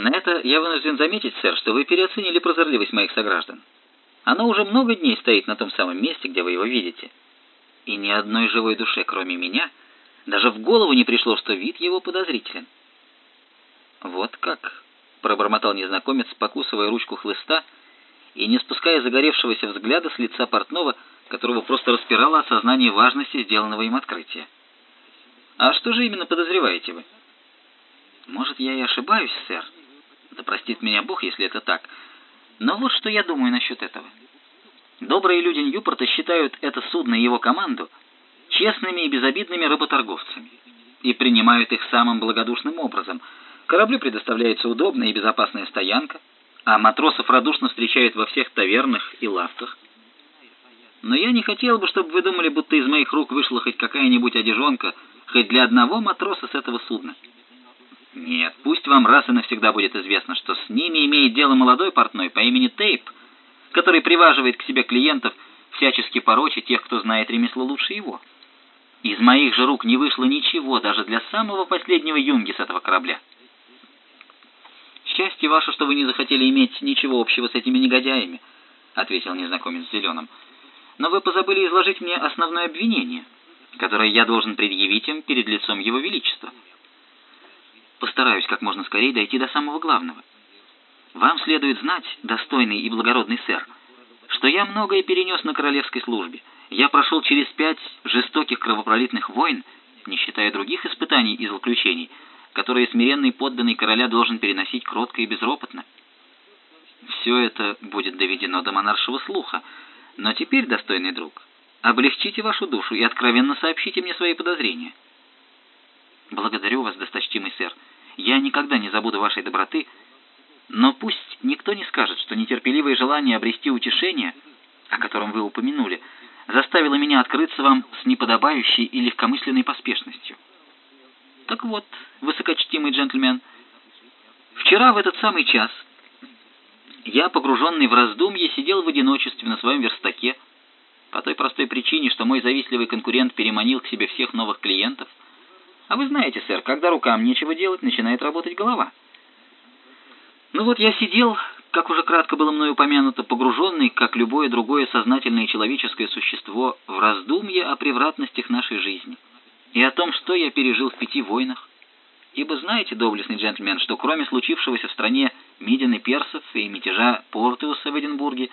На это я вынужден заметить, сэр, что вы переоценили прозорливость моих сограждан. Оно уже много дней стоит на том самом месте, где вы его видите. И ни одной живой душе, кроме меня, даже в голову не пришло, что вид его подозрителен. Вот как, пробормотал незнакомец, покусывая ручку хлыста и не спуская загоревшегося взгляда с лица портного, которого просто распирало осознание важности сделанного им открытия. А что же именно подозреваете вы? Может, я и ошибаюсь, сэр? Да простит меня Бог, если это так. Но вот что я думаю насчет этого. Добрые люди Ньюпорта считают это судно и его команду честными и безобидными работорговцами и принимают их самым благодушным образом. Кораблю предоставляется удобная и безопасная стоянка, а матросов радушно встречают во всех тавернах и лавках. Но я не хотел бы, чтобы вы думали, будто из моих рук вышла хоть какая-нибудь одежонка, хоть для одного матроса с этого судна. Нет, пусть вам раз и навсегда будет известно, что с ними имеет дело молодой портной по имени Тейп, который приваживает к себе клиентов, всячески пороча тех, кто знает ремесло лучше его. Из моих же рук не вышло ничего, даже для самого последнего юнги с этого корабля. Счастье ваше, что вы не захотели иметь ничего общего с этими негодяями, ответил незнакомец в зеленом. Но вы позабыли изложить мне основное обвинение, которое я должен предъявить им перед лицом его величества. Постараюсь как можно скорее дойти до самого главного. Вам следует знать, достойный и благородный сэр, что я многое перенес на королевской службе. Я прошел через пять жестоких кровопролитных войн, не считая других испытаний и злоключений, которые смиренный подданный короля должен переносить кротко и безропотно. Все это будет доведено до монаршего слуха, но теперь, достойный друг, облегчите вашу душу и откровенно сообщите мне свои подозрения. Благодарю вас, досточтимый сэр. Я никогда не забуду вашей доброты, но пусть никто не скажет, что нетерпеливое желание обрести утешение, о котором вы упомянули, заставило меня открыться вам с неподобающей и легкомысленной поспешностью. Так вот, высокочтимый джентльмен, вчера в этот самый час я, погруженный в раздумье, сидел в одиночестве на своем верстаке, по той простой причине, что мой завистливый конкурент переманил к себе всех новых клиентов, а вы знаете, сэр, когда рукам нечего делать, начинает работать голова. Ну вот я сидел, как уже кратко было мною упомянуто, погруженный, как любое другое сознательное человеческое существо, в раздумье о превратностях нашей жизни и о том, что я пережил в пяти войнах. Ибо знаете, доблестный джентльмен, что кроме случившегося в стране Мидин и Персов и мятежа Портуса в Эдинбурге,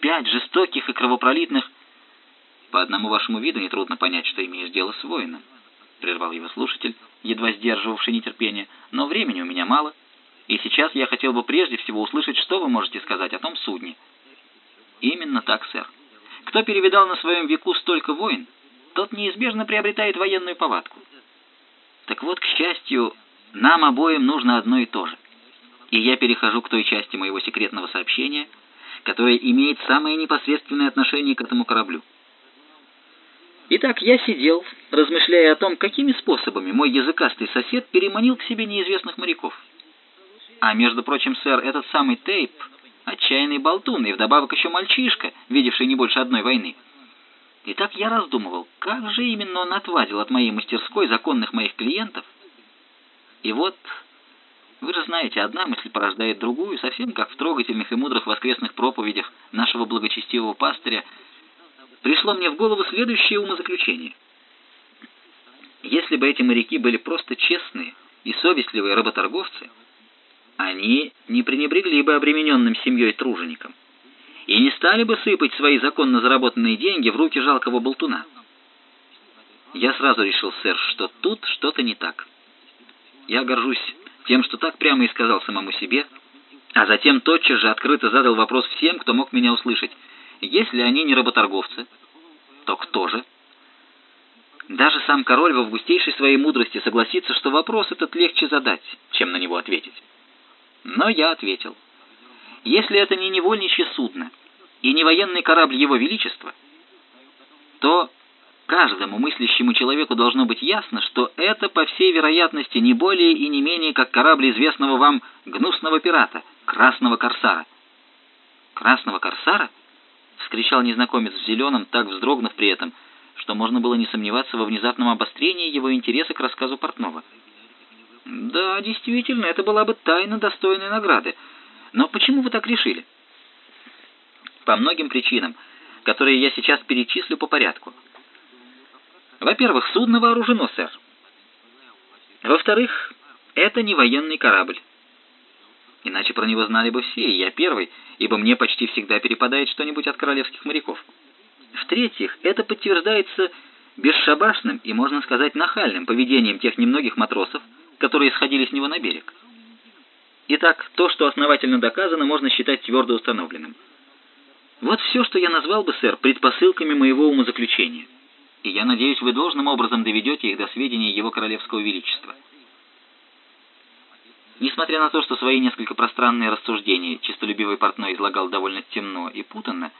пять жестоких и кровопролитных, по одному вашему виду нетрудно понять, что имеешь дело с воином. — прервал его слушатель, едва сдерживавший нетерпение, — «но времени у меня мало, и сейчас я хотел бы прежде всего услышать, что вы можете сказать о том судне». «Именно так, сэр. Кто перевидал на своем веку столько войн, тот неизбежно приобретает военную повадку. Так вот, к счастью, нам обоим нужно одно и то же. И я перехожу к той части моего секретного сообщения, которая имеет самое непосредственное отношение к этому кораблю». Итак, я сидел, размышляя о том, какими способами мой языкастый сосед переманил к себе неизвестных моряков. А между прочим, сэр, этот самый Тейп — отчаянный болтун и вдобавок еще мальчишка, видевший не больше одной войны. Итак, я раздумывал, как же именно он отвадил от моей мастерской законных моих клиентов. И вот, вы же знаете, одна мысль порождает другую, совсем как в трогательных и мудрых воскресных проповедях нашего благочестивого пастыря — пришло мне в голову следующее умозаключение. Если бы эти моряки были просто честные и совестливые работорговцы, они не пренебрегли бы обремененным семьей тружеником и не стали бы сыпать свои законно заработанные деньги в руки жалкого болтуна. Я сразу решил, сэр, что тут что-то не так. Я горжусь тем, что так прямо и сказал самому себе, а затем тотчас же открыто задал вопрос всем, кто мог меня услышать, если они не работорговцы, то кто же? Даже сам король в августейшей своей мудрости согласится, что вопрос этот легче задать, чем на него ответить. Но я ответил. Если это не невольничье судно и не военный корабль Его Величества, то каждому мыслящему человеку должно быть ясно, что это, по всей вероятности, не более и не менее, как корабль известного вам гнусного пирата, Красного Корсара. Красного Корсара? — вскричал незнакомец в зеленом, так вздрогнув при этом, что можно было не сомневаться во внезапном обострении его интереса к рассказу Портнова. Да, действительно, это была бы тайна достойной награды. Но почему вы так решили? По многим причинам, которые я сейчас перечислю по порядку. Во-первых, судно вооружено, сэр. Во-вторых, это не военный корабль. Иначе про него знали бы все, и я первый, ибо мне почти всегда перепадает что-нибудь от королевских моряков. В-третьих, это подтверждается бесшабашным и, можно сказать, нахальным поведением тех немногих матросов, которые сходили с него на берег. Итак, то, что основательно доказано, можно считать твердо установленным. Вот все, что я назвал бы, сэр, предпосылками моего умозаключения. И я надеюсь, вы должным образом доведете их до сведения Его Королевского Величества. Несмотря на то, что свои несколько пространные рассуждения честолюбивый портной излагал довольно темно и путанно,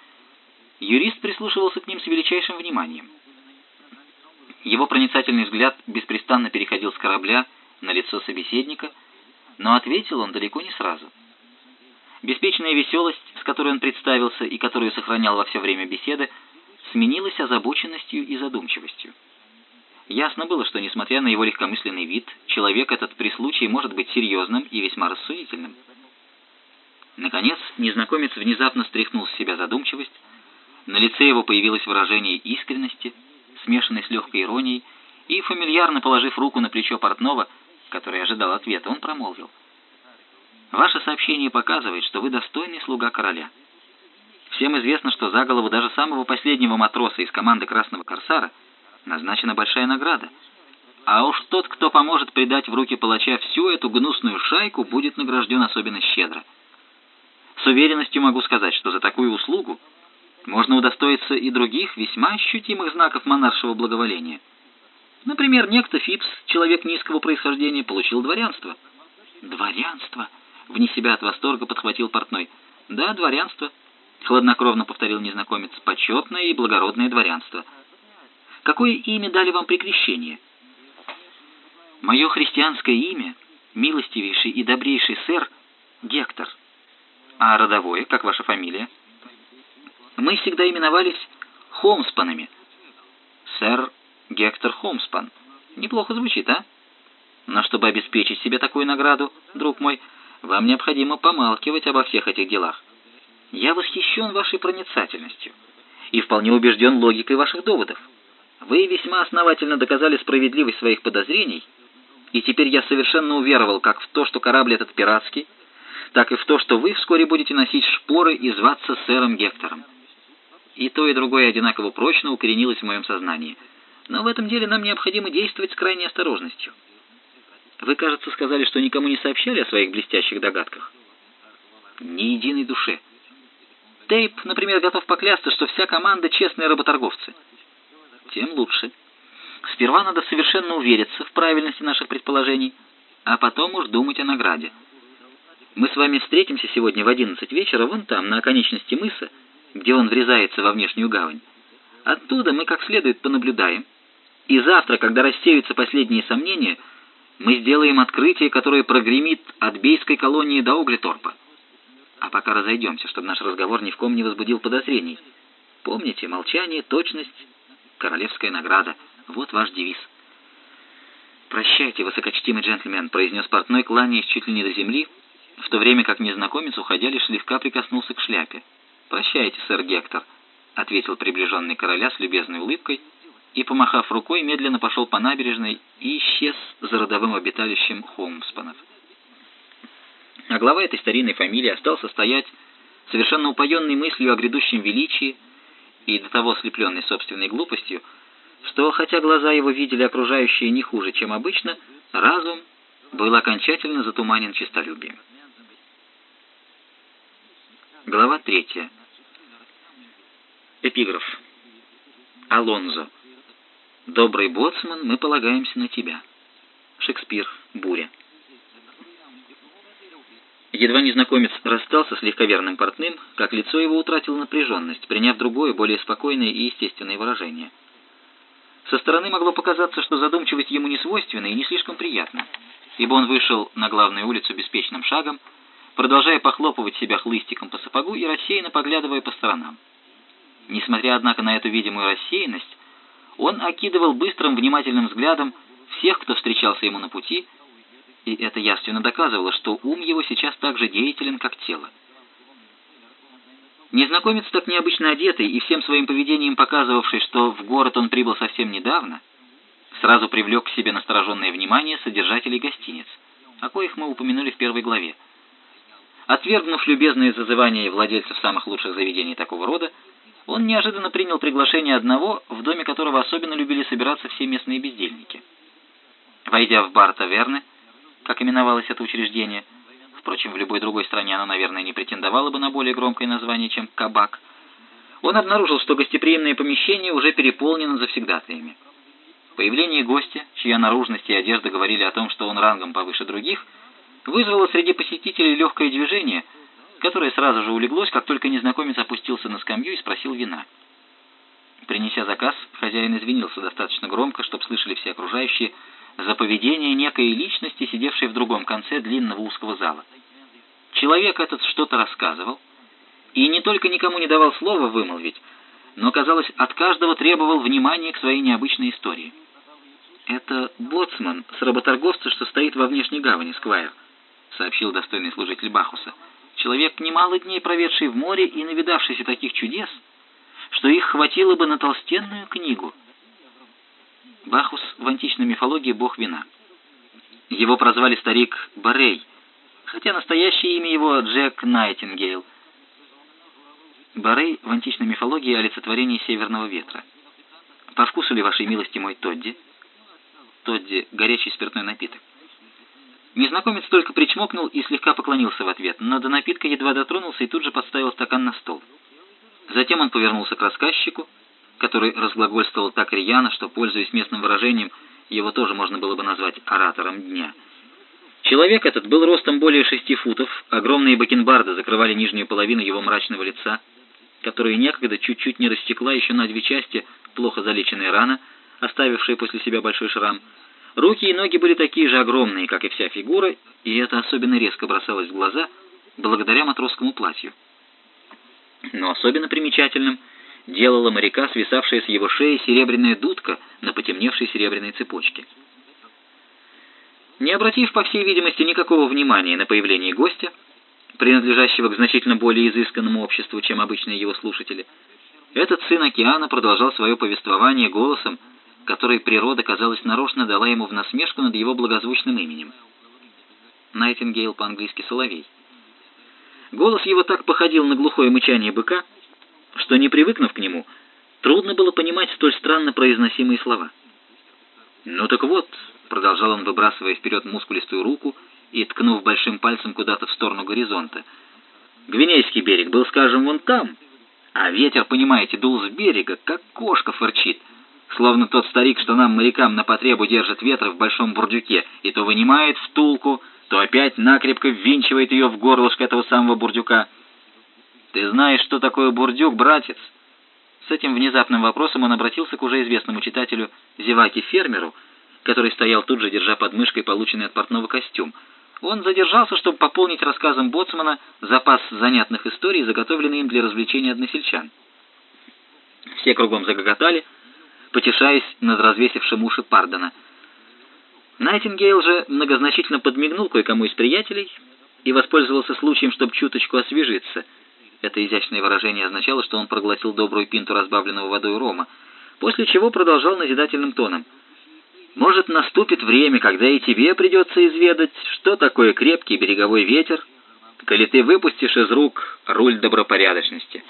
юрист прислушивался к ним с величайшим вниманием. Его проницательный взгляд беспрестанно переходил с корабля на лицо собеседника, но ответил он далеко не сразу. Беспечная веселость, с которой он представился и которую сохранял во все время беседы, сменилась озабоченностью и задумчивостью. Ясно было, что, несмотря на его легкомысленный вид, человек этот при случае может быть серьезным и весьма рассудительным. Наконец, незнакомец внезапно стряхнул с себя задумчивость, на лице его появилось выражение искренности, смешанной с легкой иронией, и, фамильярно положив руку на плечо портного, который ожидал ответа, он промолвил. «Ваше сообщение показывает, что вы достойный слуга короля. Всем известно, что за голову даже самого последнего матроса из команды Красного Корсара назначена большая награда. А уж тот, кто поможет придать в руки палача всю эту гнусную шайку, будет награжден особенно щедро. С уверенностью могу сказать, что за такую услугу можно удостоиться и других весьма ощутимых знаков монаршего благоволения – Например, некто Фипс, человек низкого происхождения, получил дворянство. Дворянство? Вне себя от восторга подхватил портной. Да, дворянство, хладнокровно повторил незнакомец. Почетное и благородное дворянство. Какое имя дали вам при крещении? Мое христианское имя, милостивейший и добрейший сэр, Гектор. А родовое, как ваша фамилия? Мы всегда именовались Холмспанами. Сэр Гектор Холмспан. Неплохо звучит, а? Но чтобы обеспечить себе такую награду, друг мой, вам необходимо помалкивать обо всех этих делах. Я восхищен вашей проницательностью и вполне убежден логикой ваших доводов. Вы весьма основательно доказали справедливость своих подозрений, и теперь я совершенно уверовал как в то, что корабль этот пиратский, так и в то, что вы вскоре будете носить шпоры и зваться сэром Гектором. И то, и другое одинаково прочно укоренилось в моем сознании — но в этом деле нам необходимо действовать с крайней осторожностью. Вы, кажется, сказали, что никому не сообщали о своих блестящих догадках. Ни единой душе. Тейп, например, готов поклясться, что вся команда честные работорговцы. Тем лучше. Сперва надо совершенно увериться в правильности наших предположений, а потом уж думать о награде. Мы с вами встретимся сегодня в 11 вечера вон там, на оконечности мыса, где он врезается во внешнюю гавань. Оттуда мы как следует понаблюдаем, и завтра, когда рассеются последние сомнения, мы сделаем открытие, которое прогремит от бейской колонии до Оглиторпа. А пока разойдемся, чтобы наш разговор ни в ком не возбудил подозрений. Помните, молчание, точность, королевская награда. Вот ваш девиз. «Прощайте, высокочтимый джентльмен», — произнес портной, кланяясь чуть ли не до земли, в то время как незнакомец, уходя, лишь слегка прикоснулся к шляпе. «Прощайте, сэр Гектор», — ответил приближенный короля с любезной улыбкой, — и, помахав рукой, медленно пошел по набережной и исчез за родовым обиталищем Холмспанов. А глава этой старинной фамилии остался стоять, совершенно упоенный мыслью о грядущем величии и до того ослепленный собственной глупостью, что, хотя глаза его видели окружающие не хуже, чем обычно, разум был окончательно затуманен честолюбием. Глава третья. Эпиграф. Алонзо. «Добрый боцман, мы полагаемся на тебя». Шекспир. Буря. Едва незнакомец расстался с легковерным портным, как лицо его утратило напряженность, приняв другое, более спокойное и естественное выражение. Со стороны могло показаться, что задумчивость ему не свойственна и не слишком приятна, ибо он вышел на главную улицу беспечным шагом, продолжая похлопывать себя хлыстиком по сапогу и рассеянно поглядывая по сторонам. Несмотря, однако, на эту видимую рассеянность, он окидывал быстрым внимательным взглядом всех, кто встречался ему на пути, и это ясно доказывало, что ум его сейчас так же деятелен, как тело. Незнакомец, так необычно одетый и всем своим поведением показывавший, что в город он прибыл совсем недавно, сразу привлек к себе настороженное внимание содержателей гостиниц, о коих мы упомянули в первой главе. Отвергнув любезные зазывания владельцев самых лучших заведений такого рода, он неожиданно принял приглашение одного, в доме которого особенно любили собираться все местные бездельники. Войдя в бар таверны, как именовалось это учреждение, впрочем, в любой другой стране оно, наверное, не претендовало бы на более громкое название, чем «кабак», он обнаружил, что гостеприимное помещение уже переполнено завсегдатаями. Появление гостя, чья наружность и одежда говорили о том, что он рангом повыше других, вызвало среди посетителей легкое движение, которое сразу же улеглось, как только незнакомец опустился на скамью и спросил вина. Принеся заказ, хозяин извинился достаточно громко, чтобы слышали все окружающие, за поведение некой личности, сидевшей в другом конце длинного узкого зала. Человек этот что-то рассказывал, и не только никому не давал слова вымолвить, но, казалось, от каждого требовал внимания к своей необычной истории. «Это боцман с работорговца, что стоит во внешней гавани, Сквайр», — сообщил достойный служитель Бахуса. «Человек, немало дней проведший в море и навидавшийся таких чудес, что их хватило бы на толстенную книгу». Бахус в античной мифологии бог вина. Его прозвали старик Барей, хотя настоящее имя его Джек Найтингейл. Барей в античной мифологии олицетворение северного ветра. По вкусу ли вашей милости мой Тодди? Тодди — горячий спиртной напиток. Незнакомец только причмокнул и слегка поклонился в ответ, но до напитка едва дотронулся и тут же подставил стакан на стол. Затем он повернулся к рассказчику, который разглагольствовал так рьяно, что, пользуясь местным выражением, его тоже можно было бы назвать оратором дня. Человек этот был ростом более шести футов, огромные бакенбарды закрывали нижнюю половину его мрачного лица, которое некогда чуть-чуть не растекла еще на две части плохо залеченная рана, оставившая после себя большой шрам. Руки и ноги были такие же огромные, как и вся фигура, и это особенно резко бросалось в глаза благодаря матросскому платью. Но особенно примечательным – делала моряка свисавшая с его шеи серебряная дудка на потемневшей серебряной цепочке. Не обратив, по всей видимости, никакого внимания на появление гостя, принадлежащего к значительно более изысканному обществу, чем обычные его слушатели, этот сын океана продолжал свое повествование голосом, который природа, казалось, нарочно дала ему в насмешку над его благозвучным именем. Найтингейл по-английски «соловей». Голос его так походил на глухое мычание быка, что, не привыкнув к нему, трудно было понимать столь странно произносимые слова. «Ну так вот», — продолжал он, выбрасывая вперед мускулистую руку и ткнув большим пальцем куда-то в сторону горизонта, «Гвинейский берег был, скажем, вон там, а ветер, понимаете, дул с берега, как кошка фырчит, словно тот старик, что нам, морякам, на потребу держит ветра в большом бурдюке, и то вынимает втулку, то опять накрепко ввинчивает ее в горлышко этого самого бурдюка». «Ты знаешь, что такое бурдюк, братец?» С этим внезапным вопросом он обратился к уже известному читателю Зеваке-фермеру, который стоял тут же, держа под мышкой полученный от портного костюм. Он задержался, чтобы пополнить рассказом Боцмана запас занятных историй, заготовленный им для развлечения односельчан. Все кругом загоготали, потешаясь над развесившим уши Пардона. Найтингейл же многозначительно подмигнул кое-кому из приятелей и воспользовался случаем, чтобы чуточку освежиться — это изящное выражение означало, что он проглотил добрую пинту разбавленного водой рома, после чего продолжал назидательным тоном. «Может, наступит время, когда и тебе придется изведать, что такое крепкий береговой ветер, коли ты выпустишь из рук руль добропорядочности.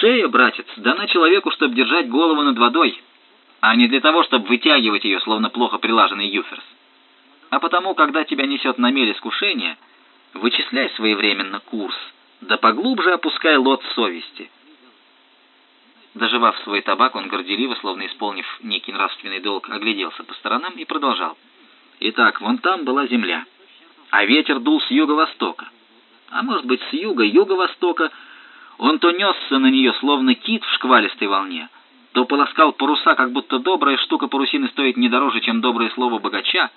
Шея, братец, дана человеку, чтобы держать голову над водой, а не для того, чтобы вытягивать ее, словно плохо прилаженный юферс. А потому, когда тебя несет на мель искушение, вычисляй своевременно курс» да поглубже опускай лот совести. Доживав свой табак, он горделиво, словно исполнив некий нравственный долг, огляделся по сторонам и продолжал. Итак, вон там была земля, а ветер дул с юго-востока. А может быть, с юга, юго-востока. Он то несся на нее, словно кит в шквалистой волне, то полоскал паруса, как будто добрая штука парусины стоит не дороже, чем доброе слово богача.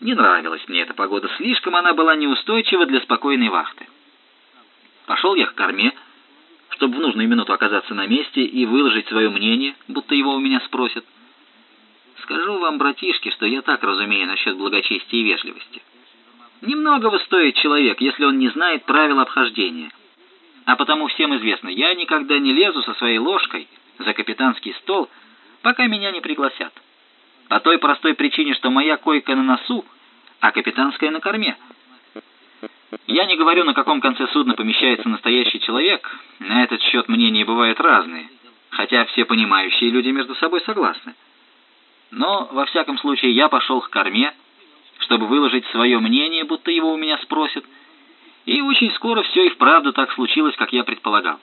Не нравилась мне эта погода, слишком она была неустойчива для спокойной вахты. Пошел я к корме, чтобы в нужную минуту оказаться на месте и выложить свое мнение, будто его у меня спросят. Скажу вам, братишки, что я так разумею насчет благочестия и вежливости. Немного стоит человек, если он не знает правил обхождения. А потому всем известно, я никогда не лезу со своей ложкой за капитанский стол, пока меня не пригласят. По той простой причине, что моя койка на носу, а капитанская на корме. Я не говорю, на каком конце судна помещается настоящий человек, на этот счет мнения бывают разные, хотя все понимающие люди между собой согласны. Но, во всяком случае, я пошел к корме, чтобы выложить свое мнение, будто его у меня спросят, и очень скоро все и вправду так случилось, как я предполагал.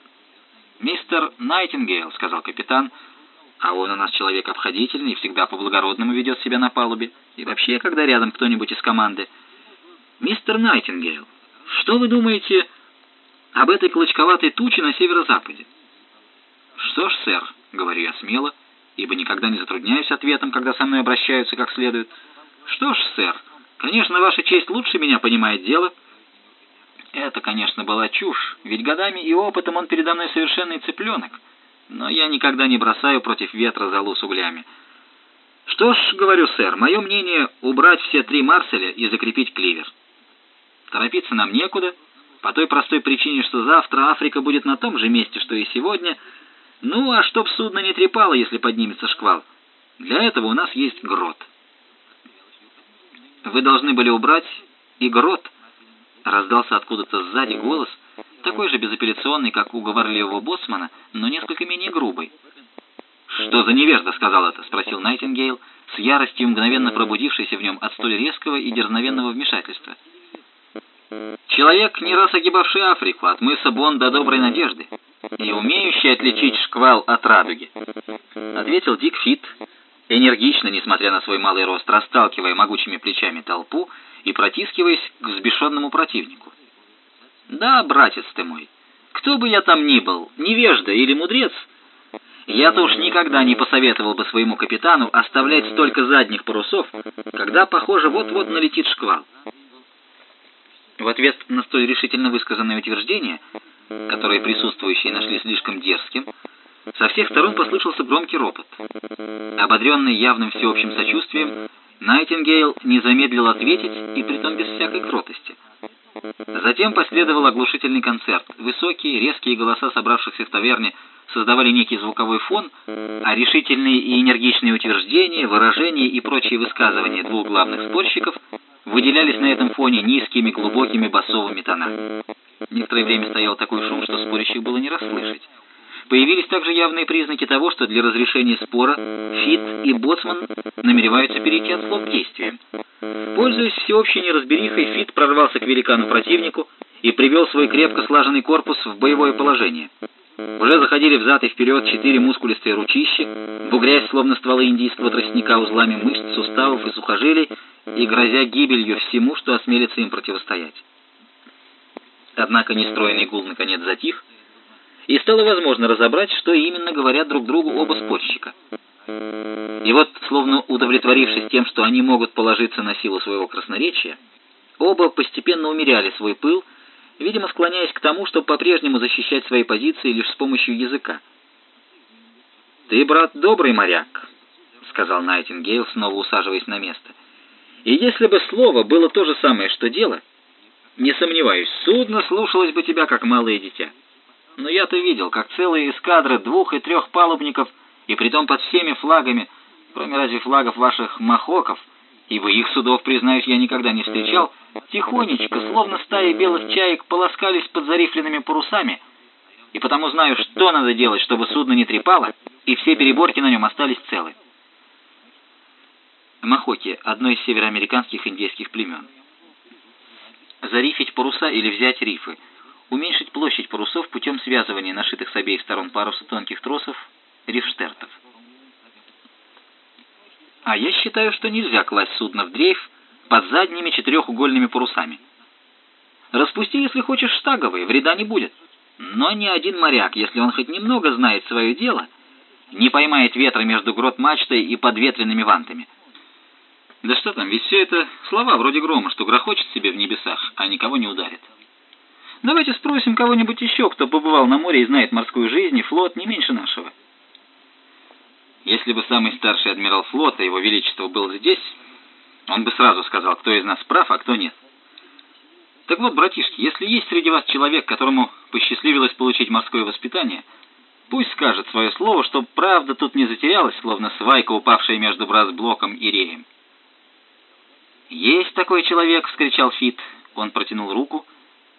«Мистер Найтингейл», — сказал капитан, — «а он у нас человек обходительный и всегда по-благородному ведет себя на палубе, и вообще, когда рядом кто-нибудь из команды. Мистер Найтингейл, что вы думаете об этой клочковатой туче на северо-западе?» «Что ж, сэр», — говорю я смело, ибо никогда не затрудняюсь ответом, когда со мной обращаются как следует. «Что ж, сэр, конечно, ваша честь лучше меня понимает дело». Это, конечно, была чушь, ведь годами и опытом он передо мной совершенный цыпленок, но я никогда не бросаю против ветра залу с углями. Что ж, говорю, сэр, мое мнение — убрать все три Марселя и закрепить кливер. Торопиться нам некуда, по той простой причине, что завтра Африка будет на том же месте, что и сегодня — ну, а чтоб судно не трепало, если поднимется шквал, для этого у нас есть грот. Вы должны были убрать и грот. Раздался откуда-то сзади голос, такой же безапелляционный, как у говорливого боссмана, но несколько менее грубый. «Что за невежда?» — сказал это, — спросил Найтингейл, с яростью мгновенно пробудившейся в нем от столь резкого и дерзновенного вмешательства. «Человек, не раз огибавший Африку, от мыса Бон до Доброй Надежды и умеющий отличить шквал от радуги», — ответил Дик Фит, энергично, несмотря на свой малый рост, расталкивая могучими плечами толпу и протискиваясь к взбешенному противнику. «Да, братец ты мой, кто бы я там ни был, невежда или мудрец, я-то уж никогда не посоветовал бы своему капитану оставлять столько задних парусов, когда, похоже, вот-вот налетит шквал». В ответ на столь решительно высказанное утверждение — которое присутствующие нашли слишком дерзким, со всех сторон послышался громкий ропот. Ободренный явным всеобщим сочувствием, Найтингейл не замедлил ответить, и притом без всякой кротости. Затем последовал оглушительный концерт. Высокие, резкие голоса собравшихся в таверне создавали некий звуковой фон, а решительные и энергичные утверждения, выражения и прочие высказывания двух главных спорщиков выделялись на этом фоне низкими глубокими басовыми тонами. Некоторое время стоял такой шум, что спорящих было не расслышать. Появились также явные признаки того, что для разрешения спора Фит и Боцман намереваются перейти от слов к действиям. Пользуясь всеобщей неразберихой, Фит прорвался к великану-противнику и привел свой крепко слаженный корпус в боевое положение. Уже заходили взад и вперед четыре мускулистые ручища, бугрясь словно стволы индийского тростника узлами мышц, суставов и сухожилий, и грозя гибелью всему, что осмелится им противостоять. Однако нестроенный гул наконец затих, и стало возможно разобрать, что именно говорят друг другу оба спорщика. И вот, словно удовлетворившись тем, что они могут положиться на силу своего красноречия, оба постепенно умеряли свой пыл, видимо, склоняясь к тому, чтобы по-прежнему защищать свои позиции лишь с помощью языка. «Ты, брат, добрый моряк», — сказал Найтингейл, снова усаживаясь на место. «И если бы слово было то же самое, что дело, — не сомневаюсь, судно слушалось бы тебя, как малое дитя. Но я-то видел, как целые эскадры двух и трех палубников, и притом под всеми флагами, кроме разве флагов ваших махоков, ибо их судов, признаюсь, я никогда не встречал, тихонечко, словно стаи белых чаек, полоскались под зарифленными парусами, и потому знаю, что надо делать, чтобы судно не трепало, и все переборки на нем остались целы. Махоки — одно из североамериканских индейских племен зарифить паруса или взять рифы, уменьшить площадь парусов путем связывания нашитых с обеих сторон паруса тонких тросов рифштертов. А я считаю, что нельзя класть судно в дрейф под задними четырехугольными парусами. Распусти, если хочешь, штаговые, вреда не будет. Но ни один моряк, если он хоть немного знает свое дело, не поймает ветра между грот-мачтой и подветренными вантами. Да что там, ведь все это слова вроде грома, что грохочет себе в небесах, а никого не ударит. Давайте спросим кого-нибудь еще, кто побывал на море и знает морскую жизнь и флот не меньше нашего. Если бы самый старший адмирал флота, его величество, был здесь, он бы сразу сказал, кто из нас прав, а кто нет. Так вот, братишки, если есть среди вас человек, которому посчастливилось получить морское воспитание, пусть скажет свое слово, что правда тут не затерялась, словно свайка, упавшая между Брасблоком и Реем. «Есть такой человек!» — вскричал Фит. Он протянул руку,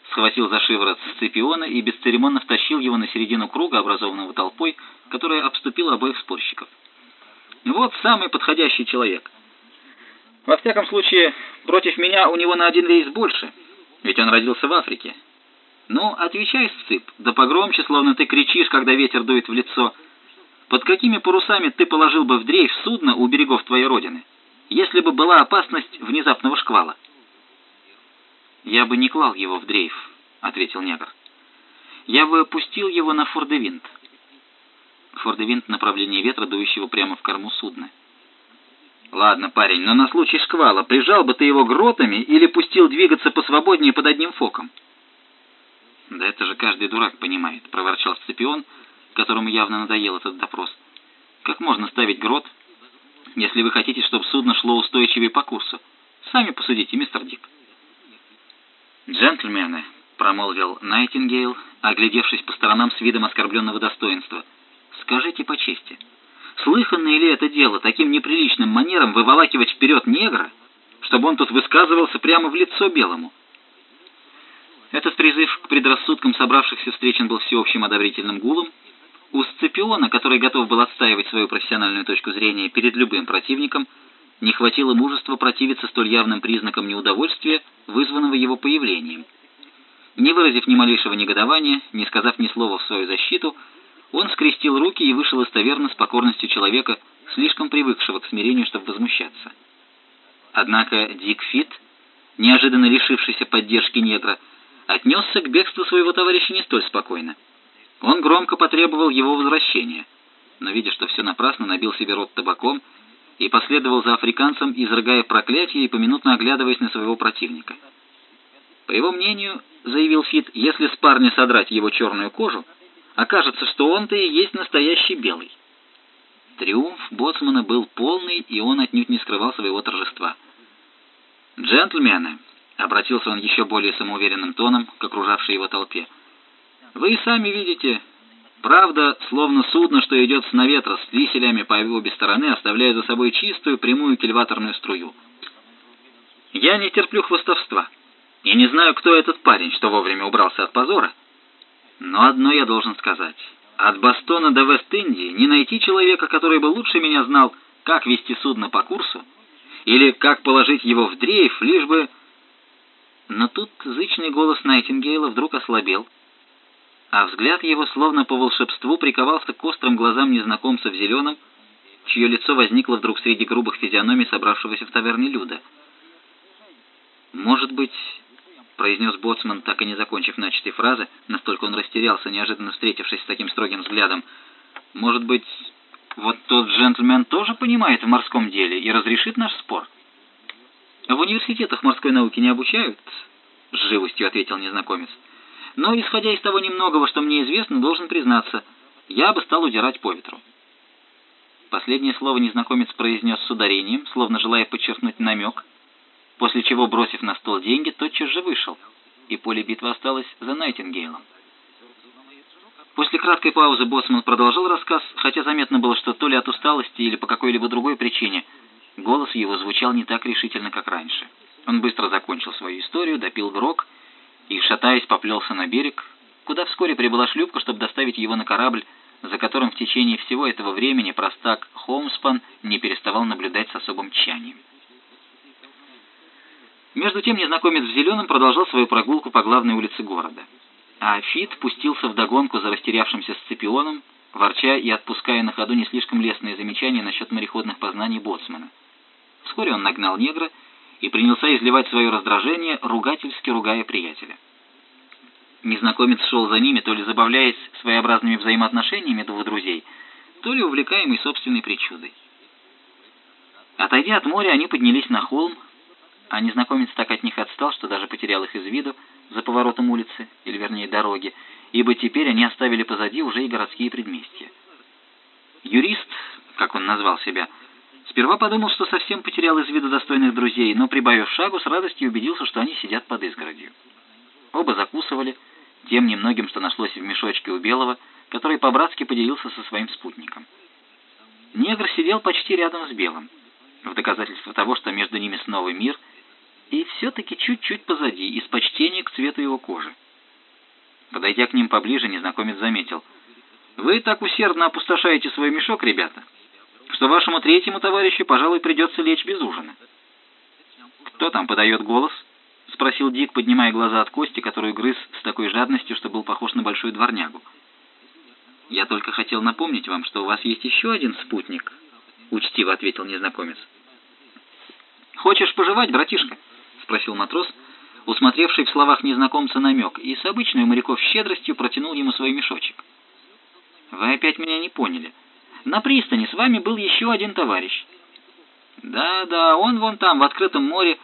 схватил за шиворот Сципиона и бесцеремонно втащил его на середину круга, образованного толпой, которая обступила обоих спорщиков. «Вот самый подходящий человек. Во всяком случае, против меня у него на один рейс больше, ведь он родился в Африке. Ну, отвечай, Сцып, да погромче, словно ты кричишь, когда ветер дует в лицо. Под какими парусами ты положил бы в дрейф судно у берегов твоей родины?» если бы была опасность внезапного шквала. «Я бы не клал его в дрейф», — ответил негр. «Я бы опустил его на фордевинт». Фордевинт — направление ветра, дующего прямо в корму судна. «Ладно, парень, но на случай шквала прижал бы ты его гротами или пустил двигаться посвободнее под одним фоком?» «Да это же каждый дурак понимает», — проворчал Сципион, которому явно надоел этот допрос. «Как можно ставить грот, если вы хотите, чтобы судно шло устойчивее по курсу. Сами посудите, мистер Дик». «Джентльмены», — промолвил Найтингейл, оглядевшись по сторонам с видом оскорбленного достоинства, — «скажите по чести, слыханное ли это дело таким неприличным манером выволакивать вперед негра, чтобы он тут высказывался прямо в лицо белому?» Этот призыв к предрассудкам собравшихся встречен был всеобщим одобрительным гулом, у Сципиона, который готов был отстаивать свою профессиональную точку зрения перед любым противником, не хватило мужества противиться столь явным признакам неудовольствия, вызванного его появлением. Не выразив ни малейшего негодования, не сказав ни слова в свою защиту, он скрестил руки и вышел из с покорностью человека, слишком привыкшего к смирению, чтобы возмущаться. Однако Дик Фит, неожиданно лишившийся поддержки негра, отнесся к бегству своего товарища не столь спокойно. Он громко потребовал его возвращения, но, видя, что все напрасно, набил себе рот табаком и последовал за африканцем, изрыгая проклятие и поминутно оглядываясь на своего противника. По его мнению, заявил Фит, если с парня содрать его черную кожу, окажется, что он-то и есть настоящий белый. Триумф боцмана был полный, и он отнюдь не скрывал своего торжества. «Джентльмены», — обратился он еще более самоуверенным тоном к окружавшей его толпе, — вы и сами видите, правда, словно судно, что идет с наветра с виселями по обе стороны, оставляя за собой чистую прямую кильваторную струю. Я не терплю хвостовства. Я не знаю, кто этот парень, что вовремя убрался от позора. Но одно я должен сказать. От Бастона до Вест-Индии не найти человека, который бы лучше меня знал, как вести судно по курсу, или как положить его в дрейф, лишь бы... Но тут зычный голос Найтингейла вдруг ослабел, а взгляд его словно по волшебству приковался к острым глазам незнакомца в зеленом, чье лицо возникло вдруг среди грубых физиономий собравшегося в таверне Люда. «Может быть...» — произнес Боцман, так и не закончив начатой фразы, настолько он растерялся, неожиданно встретившись с таким строгим взглядом. «Может быть, вот тот джентльмен тоже понимает в морском деле и разрешит наш спор?» «В университетах морской науки не обучают?» — с живостью ответил незнакомец. Но, исходя из того немногого, что мне известно, должен признаться, я бы стал удирать по ветру. Последнее слово незнакомец произнес с ударением, словно желая подчеркнуть намек, после чего, бросив на стол деньги, тотчас же вышел, и поле битвы осталось за Найтингейлом. После краткой паузы Боссман продолжал рассказ, хотя заметно было, что то ли от усталости или по какой-либо другой причине голос его звучал не так решительно, как раньше. Он быстро закончил свою историю, допил грок и, шатаясь, поплелся на берег, куда вскоре прибыла шлюпка, чтобы доставить его на корабль, за которым в течение всего этого времени простак Холмспан не переставал наблюдать с особым тщанием. Между тем незнакомец в зеленом продолжал свою прогулку по главной улице города, а Фит пустился в догонку за растерявшимся Сципионом, ворча и отпуская на ходу не слишком лестные замечания насчет мореходных познаний боцмана. Вскоре он нагнал негра и принялся изливать свое раздражение, ругательски ругая приятеля. Незнакомец шел за ними, то ли забавляясь своеобразными взаимоотношениями двух друзей, то ли увлекаемый собственной причудой. Отойдя от моря, они поднялись на холм, а незнакомец так от них отстал, что даже потерял их из виду за поворотом улицы, или вернее дороги, ибо теперь они оставили позади уже и городские предместья. Юрист, как он назвал себя, сперва подумал, что совсем потерял из виду достойных друзей, но, прибавив шагу, с радостью убедился, что они сидят под изгородью. Оба закусывали тем немногим, что нашлось в мешочке у Белого, который по-братски поделился со своим спутником. Негр сидел почти рядом с Белым, в доказательство того, что между ними снова мир, и все-таки чуть-чуть позади, из почтения к цвету его кожи. Подойдя к ним поближе, незнакомец заметил. «Вы так усердно опустошаете свой мешок, ребята, что вашему третьему товарищу, пожалуй, придется лечь без ужина». «Кто там подает голос?» — спросил Дик, поднимая глаза от кости, которую грыз с такой жадностью, что был похож на большую дворнягу. «Я только хотел напомнить вам, что у вас есть еще один спутник», — учтиво ответил незнакомец. «Хочешь пожевать, братишка?» — спросил матрос, усмотревший в словах незнакомца намек, и с обычной моряков щедростью протянул ему свой мешочек. «Вы опять меня не поняли. На пристани с вами был еще один товарищ». «Да-да, он вон там, в открытом море,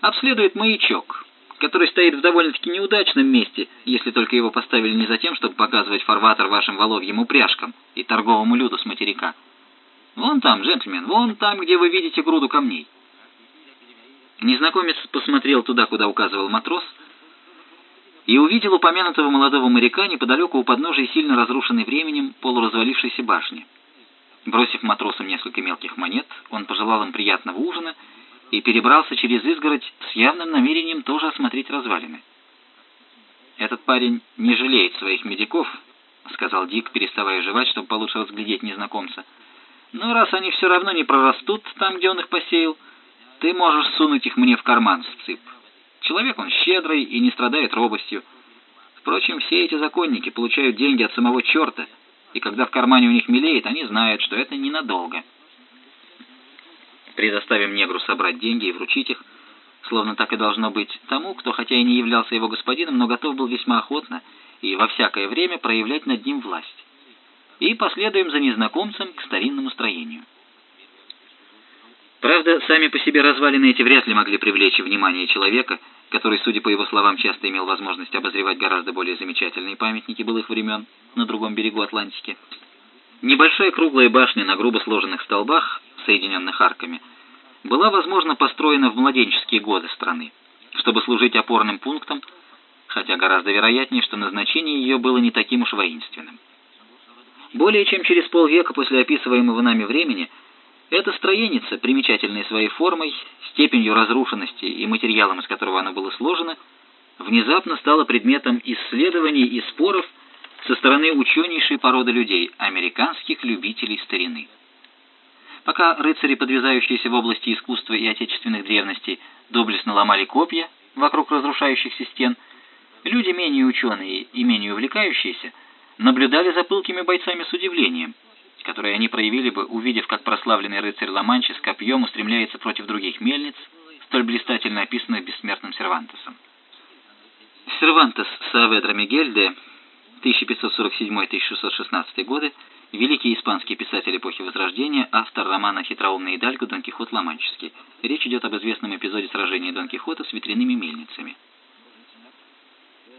обследует маячок, который стоит в довольно-таки неудачном месте, если только его поставили не за тем, чтобы показывать фарватер вашим воловьим упряжкам и торговому люду с материка. Вон там, джентльмен, вон там, где вы видите груду камней». Незнакомец посмотрел туда, куда указывал матрос, и увидел упомянутого молодого моряка неподалеку у подножия сильно разрушенной временем полуразвалившейся башни. Бросив матросам несколько мелких монет, он пожелал им приятного ужина и перебрался через изгородь с явным намерением тоже осмотреть развалины. «Этот парень не жалеет своих медиков», — сказал Дик, переставая жевать, чтобы получше разглядеть незнакомца. «Но раз они все равно не прорастут там, где он их посеял, ты можешь сунуть их мне в карман, сцып. Человек он щедрый и не страдает робостью. Впрочем, все эти законники получают деньги от самого черта, и когда в кармане у них мелеет, они знают, что это ненадолго». Предоставим негру собрать деньги и вручить их, словно так и должно быть, тому, кто хотя и не являлся его господином, но готов был весьма охотно и во всякое время проявлять над ним власть. И последуем за незнакомцем к старинному строению. Правда, сами по себе развалины эти вряд ли могли привлечь внимание человека, который, судя по его словам, часто имел возможность обозревать гораздо более замечательные памятники былых времен на другом берегу Атлантики. Небольшая круглая башня на грубо сложенных столбах, соединенных арками, была, возможно, построена в младенческие годы страны, чтобы служить опорным пунктом, хотя гораздо вероятнее, что назначение ее было не таким уж воинственным. Более чем через полвека после описываемого нами времени эта строеница, примечательной своей формой, степенью разрушенности и материалом, из которого она была сложена, внезапно стала предметом исследований и споров со стороны ученейшей породы людей, американских любителей старины. Пока рыцари, подвязающиеся в области искусства и отечественных древностей, доблестно ломали копья вокруг разрушающихся стен, люди менее ученые и менее увлекающиеся наблюдали за пылкими бойцами с удивлением, которое они проявили бы, увидев, как прославленный рыцарь Ла-Манча с копьем устремляется против других мельниц, столь блистательно описанных бессмертным Сервантесом. Сервантес Сааведро Мигель де 1547-1616 годы, великий испанский писатель эпохи Возрождения, автор романа «Хитроумный Идальго. Дон Кихот Ломанческий». Речь идет об известном эпизоде сражения Дон Кихота с ветряными мельницами.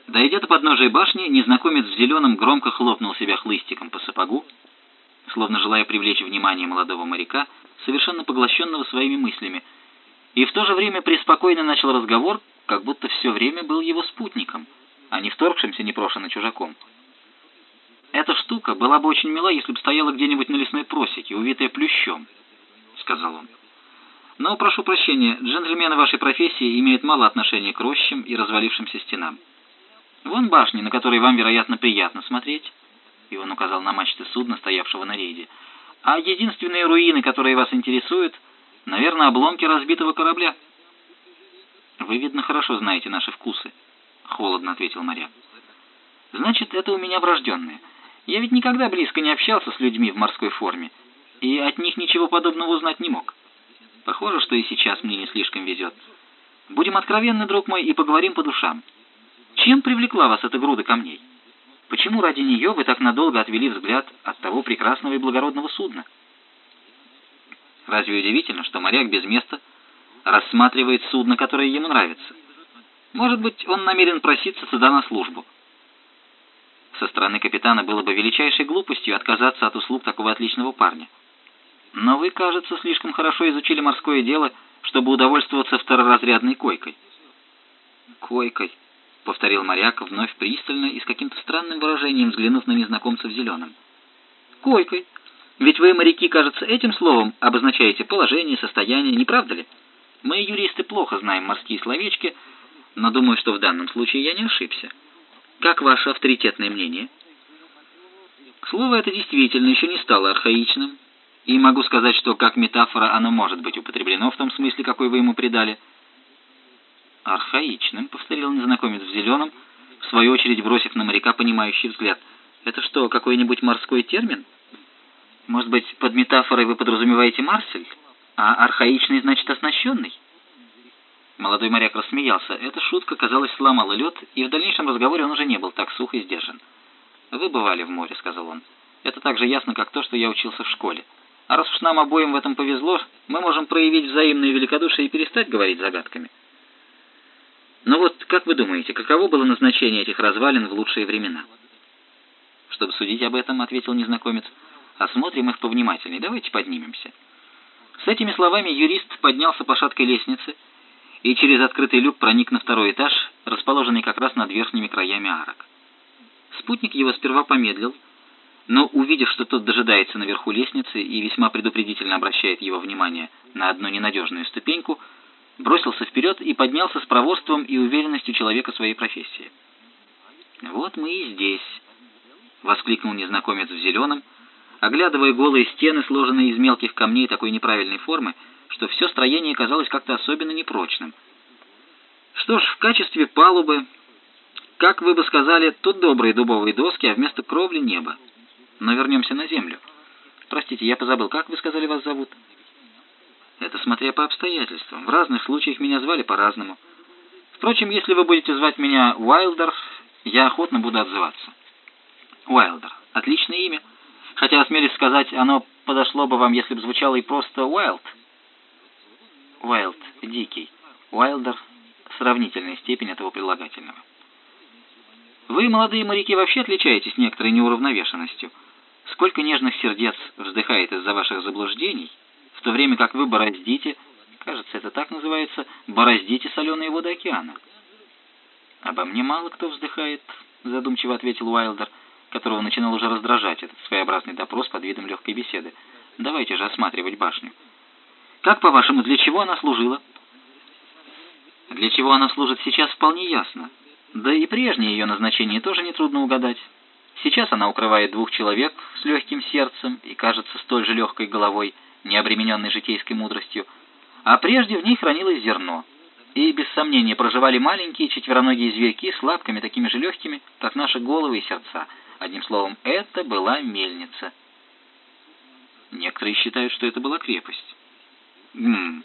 Дойдя до подножия башни, незнакомец в зеленом громко хлопнул себя хлыстиком по сапогу, словно желая привлечь внимание молодого моряка, совершенно поглощенного своими мыслями, и в то же время преспокойно начал разговор, как будто все время был его спутником, а не вторгшимся непрошенно чужаком. «Эта штука была бы очень мила, если бы стояла где-нибудь на лесной просеке, увитая плющом», — сказал он. «Но, прошу прощения, джентльмены вашей профессии имеют мало отношения к рощам и развалившимся стенам. Вон башни, на которые вам, вероятно, приятно смотреть», — и он указал на мачты судна, стоявшего на рейде. «А единственные руины, которые вас интересуют, наверное, обломки разбитого корабля». «Вы, видно, хорошо знаете наши вкусы», — холодно ответил моряк. «Значит, это у меня врожденное». Я ведь никогда близко не общался с людьми в морской форме, и от них ничего подобного узнать не мог. Похоже, что и сейчас мне не слишком везет. Будем откровенны, друг мой, и поговорим по душам. Чем привлекла вас эта груда камней? Почему ради нее вы так надолго отвели взгляд от того прекрасного и благородного судна? Разве удивительно, что моряк без места рассматривает судно, которое ему нравится? Может быть, он намерен проситься сюда на службу. Со стороны капитана было бы величайшей глупостью отказаться от услуг такого отличного парня. Но вы, кажется, слишком хорошо изучили морское дело, чтобы удовольствоваться второразрядной койкой». «Койкой», — повторил моряк, вновь пристально и с каким-то странным выражением взглянув на незнакомца в зеленом. «Койкой. Ведь вы, моряки, кажется, этим словом обозначаете положение, состояние, не правда ли? Мы, юристы, плохо знаем морские словечки, но думаю, что в данном случае я не ошибся. Как ваше авторитетное мнение?» Слово это действительно еще не стало архаичным, и могу сказать, что как метафора оно может быть употреблено в том смысле, какой вы ему придали. «Архаичным», — повторил незнакомец в зеленом, в свою очередь бросив на моряка понимающий взгляд. «Это что, какой-нибудь морской термин? Может быть, под метафорой вы подразумеваете Марсель, а архаичный значит оснащенный?» Молодой моряк рассмеялся. Эта шутка, казалось, сломала лед, и в дальнейшем разговоре он уже не был так сух и сдержан. «Вы бывали в море», — сказал он. «Это так же ясно, как то, что я учился в школе. А раз уж нам обоим в этом повезло, мы можем проявить взаимное великодушие и перестать говорить загадками». «Ну вот, как вы думаете, каково было назначение этих развалин в лучшие времена?» «Чтобы судить об этом», — ответил незнакомец, — «осмотрим их повнимательнее. Давайте поднимемся». С этими словами юрист поднялся по шаткой лестнице и через открытый люк проник на второй этаж, расположенный как раз над верхними краями арок. Спутник его сперва помедлил, но, увидев, что тот дожидается наверху лестницы и весьма предупредительно обращает его внимание на одну ненадежную ступеньку, бросился вперед и поднялся с проворством и уверенностью человека своей профессии. «Вот мы и здесь», — воскликнул незнакомец в зеленом, оглядывая голые стены, сложенные из мелких камней такой неправильной формы, что все строение казалось как-то особенно непрочным. Что ж, в качестве палубы как вы бы сказали, тут добрые дубовые доски, а вместо кровли небо. Но вернемся на землю. Простите, я позабыл, как вы сказали вас зовут? Это смотря по обстоятельствам. В разных случаях меня звали по-разному. Впрочем, если вы будете звать меня Уайлдер, я охотно буду отзываться. Уайлдер. Отличное имя. Хотя, осмелюсь сказать, оно подошло бы вам, если бы звучало и просто Уайлд. Уайлд. Дикий. Уайлдер. Сравнительная степень этого прилагательного. Вы, молодые моряки, вообще отличаетесь некоторой неуравновешенностью. Сколько нежных сердец вздыхает из-за ваших заблуждений, в то время как вы бороздите, кажется, это так называется, бороздите соленые воды океана. «Обо мне мало кто вздыхает», — задумчиво ответил Уайлдер, которого начинал уже раздражать этот своеобразный допрос под видом легкой беседы. «Давайте же осматривать башню. Как, по-вашему, для чего она служила?» «Для чего она служит сейчас, вполне ясно. Да и прежнее ее назначение тоже нетрудно угадать. Сейчас она укрывает двух человек с легким сердцем и кажется столь же легкой головой, не обремененной житейской мудростью, а прежде в ней хранилось зерно. И, без сомнения, проживали маленькие четвероногие зверьки с лапками такими же легкими, как наши головы и сердца. Одним словом, это была мельница. Некоторые считают, что это была крепость. «М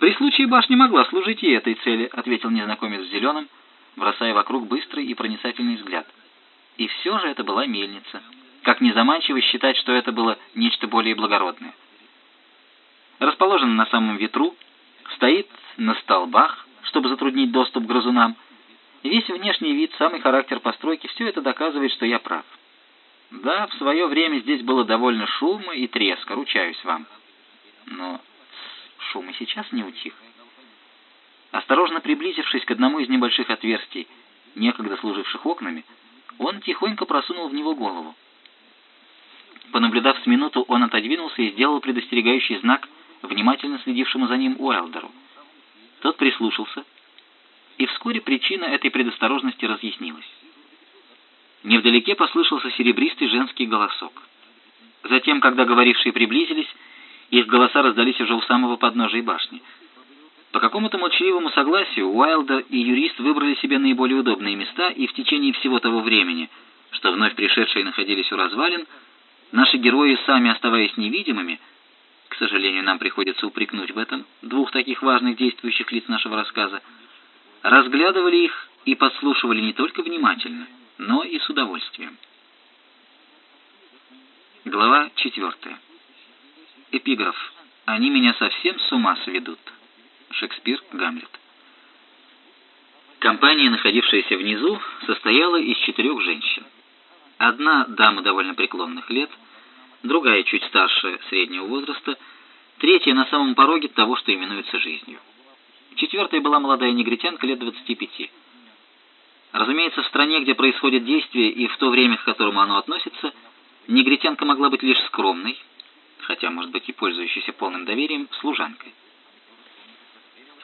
«При случае башня могла служить и этой цели», — ответил незнакомец в зеленом, бросая вокруг быстрый и проницательный взгляд. И все же это была мельница. Как незаманчиво считать, что это было нечто более благородное. Расположена на самом ветру, стоит на столбах, чтобы затруднить доступ к грызунам. Весь внешний вид, самый характер постройки, все это доказывает, что я прав. Да, в свое время здесь было довольно шума и треска, ручаюсь вам. Но шум и сейчас не утих. Осторожно приблизившись к одному из небольших отверстий, некогда служивших окнами, он тихонько просунул в него голову. Понаблюдав с минуту, он отодвинулся и сделал предостерегающий знак внимательно следившему за ним Уайлдеру. Тот прислушался, и вскоре причина этой предосторожности разъяснилась. Невдалеке послышался серебристый женский голосок. Затем, когда говорившие приблизились, их голоса раздались уже у самого подножия башни — по какому-то молчаливому согласию Уайлдер и юрист выбрали себе наиболее удобные места, и в течение всего того времени, что вновь пришедшие находились у развалин, наши герои, сами оставаясь невидимыми, к сожалению, нам приходится упрекнуть в этом двух таких важных действующих лиц нашего рассказа, разглядывали их и подслушивали не только внимательно, но и с удовольствием. Глава 4. Эпиграф. «Они меня совсем с ума сведут». Шекспир, Гамлет. Компания, находившаяся внизу, состояла из четырех женщин. Одна дама довольно преклонных лет, другая чуть старше среднего возраста, третья на самом пороге того, что именуется жизнью. Четвертая была молодая негритянка лет 25. Разумеется, в стране, где происходит действие и в то время, к которому оно относится, негритянка могла быть лишь скромной, хотя, может быть, и пользующейся полным доверием, служанкой.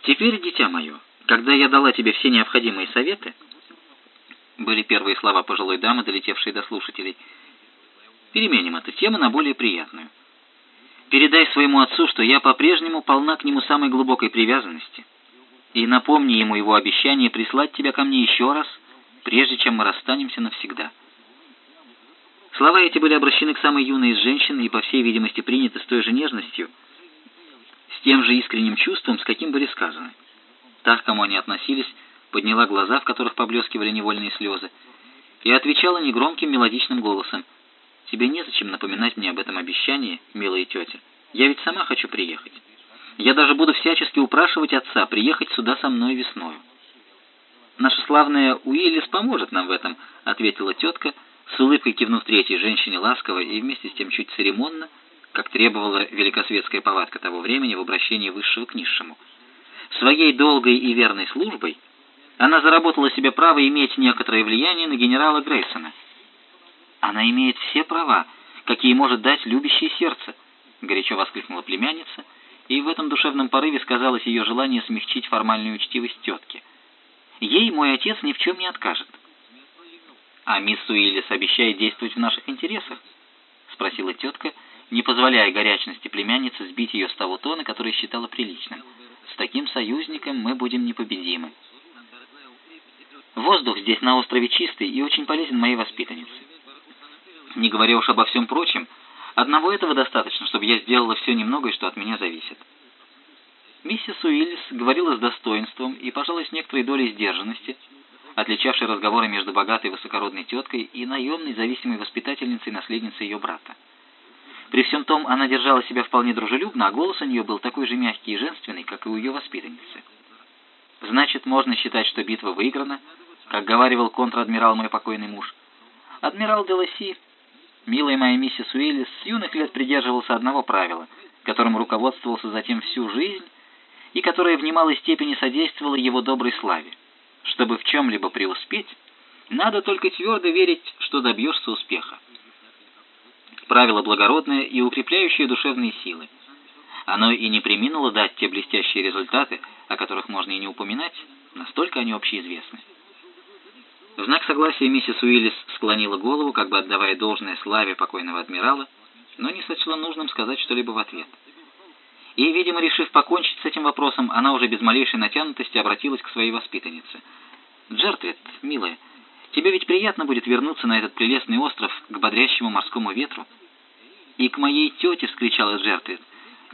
«Теперь, дитя мое, когда я дала тебе все необходимые советы, были первые слова пожилой дамы, долетевшие до слушателей. Переменим эту тему на более приятную. Передай своему отцу, что я по-прежнему полна к нему самой глубокой привязанности, и напомни ему его обещание прислать тебя ко мне еще раз, прежде чем мы расстанемся навсегда. Слова эти были обращены к самой юной из женщин и, по всей видимости, приняты с той же нежностью, с тем же искренним чувством, с каким были сказаны. Та, к кому они относились, подняла глаза, в которых поблескивали невольные слезы, и отвечала негромким мелодичным голосом. «Тебе незачем напоминать мне об этом обещании, милая тетя. Я ведь сама хочу приехать. Я даже буду всячески упрашивать отца приехать сюда со мной весною». «Наша славная Уиллис поможет нам в этом», — ответила тетка, с улыбкой кивнув третьей женщине ласково и вместе с тем чуть церемонно, как требовала великосветская повадка того времени в обращении высшего к низшему. Своей долгой и верной службой — она заработала себе право иметь некоторое влияние на генерала Грейсона. Она имеет все права, какие может дать любящее сердце, горячо воскликнула племянница, и в этом душевном порыве сказалось ее желание смягчить формальную учтивость тетки. Ей мой отец ни в чем не откажет. А мисс Уиллис обещает действовать в наших интересах? спросила тетка, не позволяя горячности племянницы сбить ее с того тона, который считала приличным. С таким союзником мы будем непобедимы. Воздух здесь на острове чистый и очень полезен моей воспитаннице. Не говоря уж обо всем прочем, одного этого достаточно, чтобы я сделала все немногое, что от меня зависит. Миссис Уиллис говорила с достоинством и, пожалуй, с некоторой долей сдержанности, отличавшей разговоры между богатой высокородной теткой и наемной зависимой воспитательницей наследницей ее брата. При всем том она держала себя вполне дружелюбно, а голос у нее был такой же мягкий и женственный, как и у ее воспитанницы. Значит, можно считать, что битва выиграна, как говаривал контр-адмирал мой покойный муж. Адмирал Деласи, милая моя миссис Уиллис, с юных лет придерживался одного правила, которым руководствовался затем всю жизнь и которое в немалой степени содействовало его доброй славе. Чтобы в чем-либо преуспеть, надо только твердо верить, что добьешься успеха. Правило благородное и укрепляющее душевные силы. Оно и не приминуло дать те блестящие результаты, о которых можно и не упоминать, настолько они общеизвестны. В знак согласия миссис Уиллис склонила голову, как бы отдавая должное славе покойного адмирала, но не сочла нужным сказать что-либо в ответ. И, видимо, решив покончить с этим вопросом, она уже без малейшей натянутости обратилась к своей воспитаннице. «Джертвит, милая, тебе ведь приятно будет вернуться на этот прелестный остров к бодрящему морскому ветру?» «И к моей тете!» — вскричала Джертвит.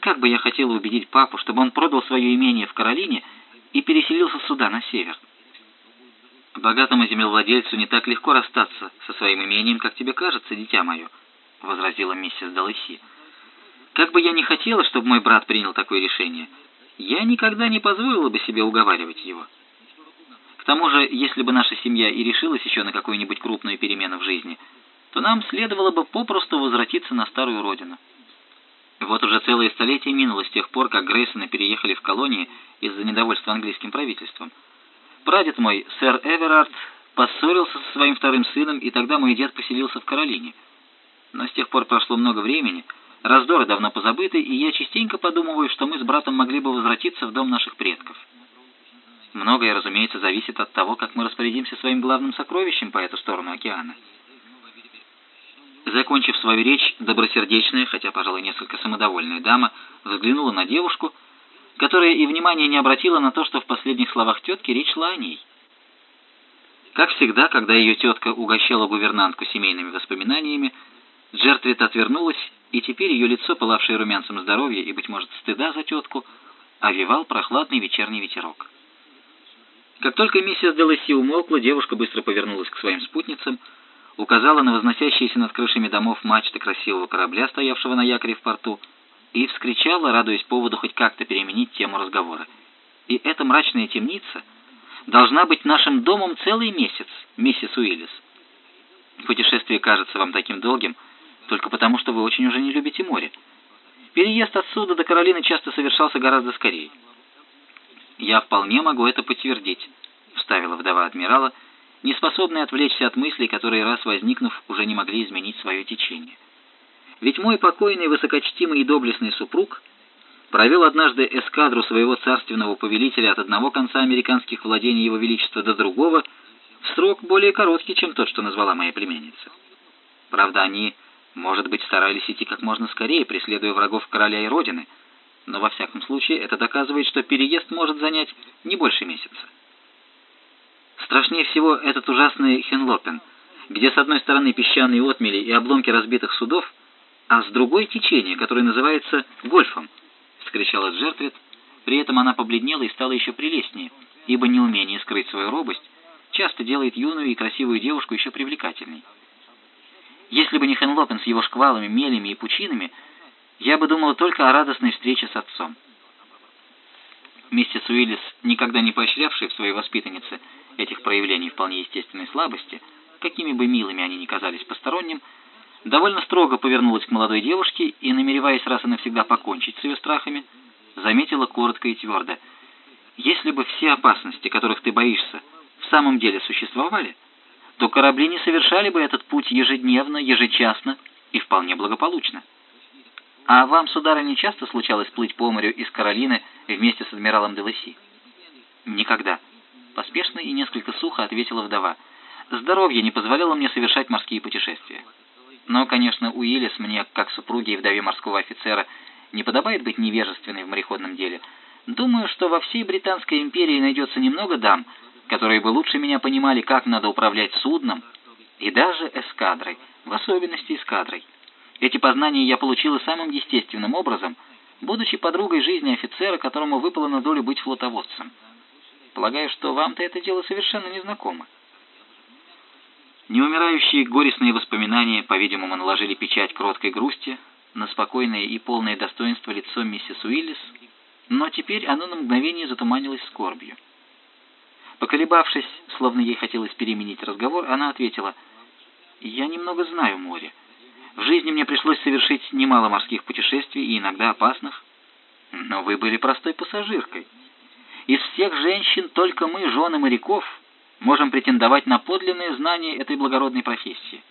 «Как бы я хотела убедить папу, чтобы он продал свое имение в Каролине и переселился сюда, на север!» «Богатому землевладельцу не так легко расстаться со своим имением, как тебе кажется, дитя мое», — возразила миссис Далыси. «Как бы я ни хотела, чтобы мой брат принял такое решение, я никогда не позволила бы себе уговаривать его. К тому же, если бы наша семья и решилась еще на какую-нибудь крупную перемену в жизни, то нам следовало бы попросту возвратиться на старую родину». Вот уже целое столетие минуло с тех пор, как Грейсоны переехали в колонии из-за недовольства английским правительством — Прадед мой, сэр Эверард, поссорился со своим вторым сыном, и тогда мой дед поселился в Каролине. Но с тех пор прошло много времени, раздоры давно позабыты, и я частенько подумываю, что мы с братом могли бы возвратиться в дом наших предков. Многое, разумеется, зависит от того, как мы распорядимся своим главным сокровищем по эту сторону океана. Закончив свою речь, добросердечная, хотя, пожалуй, несколько самодовольная дама взглянула на девушку, которая и внимания не обратила на то, что в последних словах тетки речь шла о ней. Как всегда, когда ее тетка угощала гувернантку семейными воспоминаниями, Джертвит отвернулась, и теперь ее лицо, пылавшее румянцем здоровья и, быть может, стыда за тетку, овивал прохладный вечерний ветерок. Как только миссис Деласи умолкла, девушка быстро повернулась к своим спутницам, указала на возносящиеся над крышами домов мачты красивого корабля, стоявшего на якоре в порту, и вскричала, радуясь поводу хоть как-то переменить тему разговора. «И эта мрачная темница должна быть нашим домом целый месяц, миссис Уиллис. Путешествие кажется вам таким долгим, только потому, что вы очень уже не любите море. Переезд отсюда до Каролины часто совершался гораздо скорее. «Я вполне могу это подтвердить», — вставила вдова адмирала, не способная отвлечься от мыслей, которые, раз возникнув, уже не могли изменить свое течение. Ведь мой покойный, высокочтимый и доблестный супруг провел однажды эскадру своего царственного повелителя от одного конца американских владений его величества до другого в срок более короткий, чем тот, что назвала моя племянница. Правда, они, может быть, старались идти как можно скорее, преследуя врагов короля и родины, но во всяком случае это доказывает, что переезд может занять не больше месяца. Страшнее всего этот ужасный Хенлопен, где с одной стороны песчаные отмели и обломки разбитых судов, а с другой течение, которое называется гольфом, — вскричала Джертвит. При этом она побледнела и стала еще прелестнее, ибо неумение скрыть свою робость часто делает юную и красивую девушку еще привлекательней. Если бы не Хенлопен с его шквалами, мелями и пучинами, я бы думала только о радостной встрече с отцом. Миссис Уиллис, никогда не поощрявшая в своей воспитаннице этих проявлений вполне естественной слабости, какими бы милыми они ни казались посторонним, довольно строго повернулась к молодой девушке и, намереваясь раз и навсегда покончить с ее страхами, заметила коротко и твердо, «Если бы все опасности, которых ты боишься, в самом деле существовали, то корабли не совершали бы этот путь ежедневно, ежечасно и вполне благополучно. А вам, сударыня, часто случалось плыть по морю из Каролины вместе с адмиралом Деласи? Никогда. Поспешно и несколько сухо ответила вдова. Здоровье не позволяло мне совершать морские путешествия. Но, конечно, Уиллис мне, как супруге и вдове морского офицера, не подобает быть невежественной в мореходном деле. Думаю, что во всей Британской империи найдется немного дам, которые бы лучше меня понимали, как надо управлять судном и даже эскадрой, в особенности эскадрой. Эти познания я получила самым естественным образом, будучи подругой жизни офицера, которому выпало на долю быть флотоводцем. Полагаю, что вам-то это дело совершенно незнакомо. Неумирающие горестные воспоминания, по-видимому, наложили печать кроткой грусти на спокойное и полное достоинство лицо миссис Уиллис, но теперь оно на мгновение затуманилось скорбью. Поколебавшись, словно ей хотелось переменить разговор, она ответила, «Я немного знаю море. В жизни мне пришлось совершить немало морских путешествий и иногда опасных. Но вы были простой пассажиркой. Из всех женщин только мы, жены моряков, можем претендовать на подлинное знание этой благородной профессии.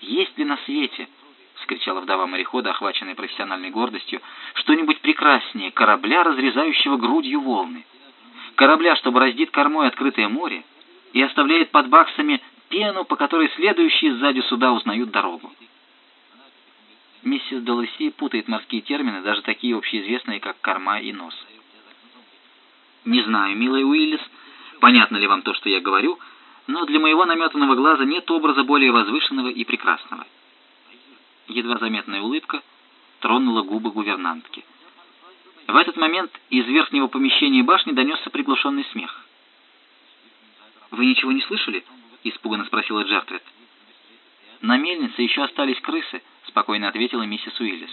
Есть ли на свете, — вскричала вдова морехода, охваченная профессиональной гордостью, — что-нибудь прекраснее корабля, разрезающего грудью волны? Корабля, что бороздит кормой открытое море и оставляет под баксами пену, по которой следующие сзади суда узнают дорогу. Миссис Долоси путает морские термины, даже такие общеизвестные, как корма и нос. «Не знаю, милый Уиллис, понятно ли вам то, что я говорю, но для моего наметанного глаза нет образа более возвышенного и прекрасного». Едва заметная улыбка тронула губы гувернантки. В этот момент из верхнего помещения башни донесся приглушенный смех. «Вы ничего не слышали?» — испуганно спросила Джертрид. «На мельнице еще остались крысы», — спокойно ответила миссис Уиллис.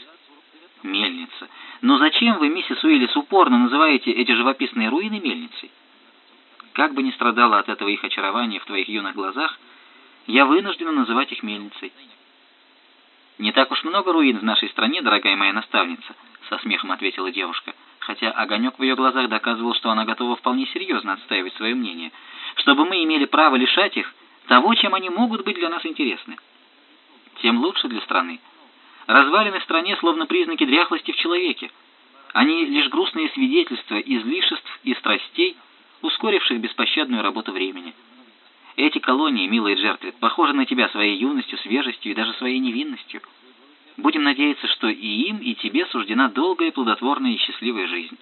«Мельница. Но зачем вы, миссис Уиллис, упорно называете эти живописные руины мельницей? Как бы ни страдала от этого их очарования в твоих юных глазах, я вынуждена называть их мельницей». «Не так уж много руин в нашей стране, дорогая моя наставница», — со смехом ответила девушка, хотя огонек в ее глазах доказывал, что она готова вполне серьезно отстаивать свое мнение, чтобы мы имели право лишать их того, чем они могут быть для нас интересны. Тем лучше для страны. Развалины в стране словно признаки дряхлости в человеке. Они лишь грустные свидетельства излишеств и страстей, ускоривших беспощадную работу времени. Эти колонии, милые Джертрид, похожи на тебя своей юностью, свежестью и даже своей невинностью. Будем надеяться, что и им, и тебе суждена долгая, плодотворная и счастливая жизнь.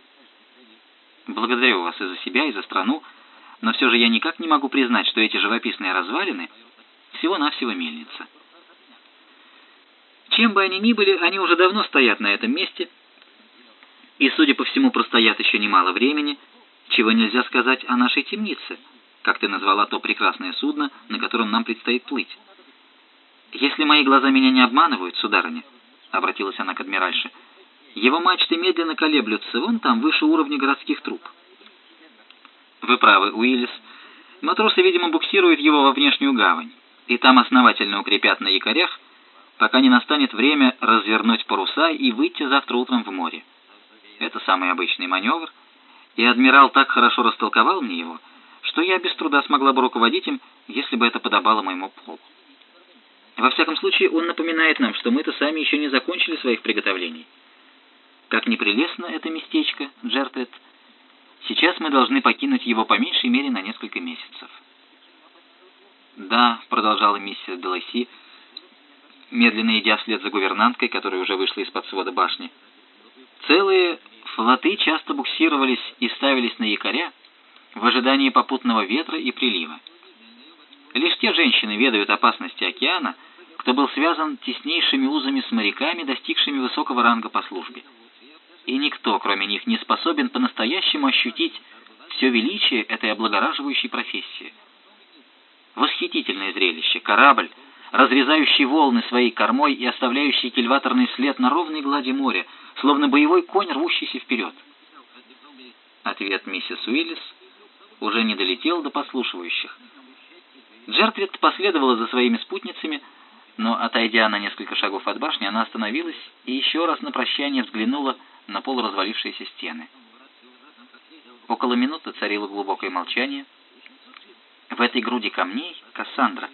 Благодарю вас и за себя, и за страну, но все же я никак не могу признать, что эти живописные развалины всего-навсего мельница. Чем бы они ни были, они уже давно стоят на этом месте, и, судя по всему, простоят еще немало времени, чего нельзя сказать о нашей темнице, как ты назвала то прекрасное судно, на котором нам предстоит плыть. «Если мои глаза меня не обманывают, сударыня», — обратилась она к адмиральше, — «его мачты медленно колеблются вон там, выше уровня городских труб». «Вы правы, Уиллис. Матросы, видимо, буксируют его во внешнюю гавань, и там основательно укрепят на якорях пока не настанет время развернуть паруса и выйти завтра утром в море. Это самый обычный маневр, и адмирал так хорошо растолковал мне его, что я без труда смогла бы руководить им, если бы это подобало моему полу. Во всяком случае, он напоминает нам, что мы-то сами еще не закончили своих приготовлений. Как непрелестно это местечко, Джертвет. Сейчас мы должны покинуть его по меньшей мере на несколько месяцев. «Да», — продолжала миссис Деласи, медленно идя вслед за гувернанткой, которая уже вышла из-под свода башни. «Целые флоты часто буксировались и ставились на якоря в ожидании попутного ветра и прилива. Лишь те женщины ведают опасности океана, кто был связан теснейшими узами с моряками, достигшими высокого ранга по службе. И никто, кроме них, не способен по-настоящему ощутить все величие этой облагораживающей профессии. Восхитительное зрелище. Корабль, разрезающий волны своей кормой и оставляющий кильваторный след на ровной глади моря, словно боевой конь, рвущийся вперед. Ответ миссис Уиллис уже не долетел до послушивающих. Джертрид последовала за своими спутницами, но, отойдя на несколько шагов от башни, она остановилась и еще раз на прощание взглянула на полуразвалившиеся стены. Около минуты царило глубокое молчание. В этой груди камней Кассандра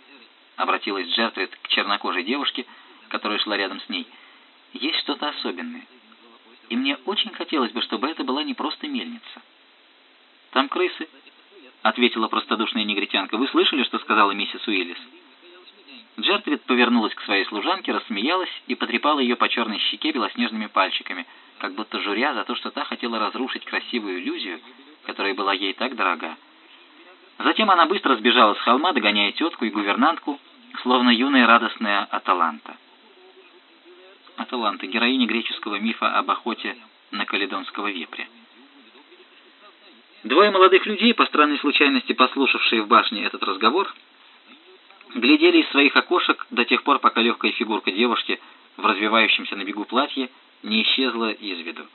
обратилась Джертрид к чернокожей девушке, которая шла рядом с ней. Есть что-то особенное. И мне очень хотелось бы, чтобы это была не просто мельница. Там крысы, — ответила простодушная негритянка. «Вы слышали, что сказала миссис Уиллис?» Джертрид повернулась к своей служанке, рассмеялась и потрепала ее по черной щеке белоснежными пальчиками, как будто журя за то, что та хотела разрушить красивую иллюзию, которая была ей так дорога. Затем она быстро сбежала с холма, догоняя тетку и гувернантку, словно юная радостная Аталанта. Аталанта — героиня греческого мифа об охоте на каледонского вепря. Двое молодых людей, по странной случайности послушавшие в башне этот разговор, глядели из своих окошек до тех пор, пока легкая фигурка девушки в развивающемся на бегу платье не исчезла из виду.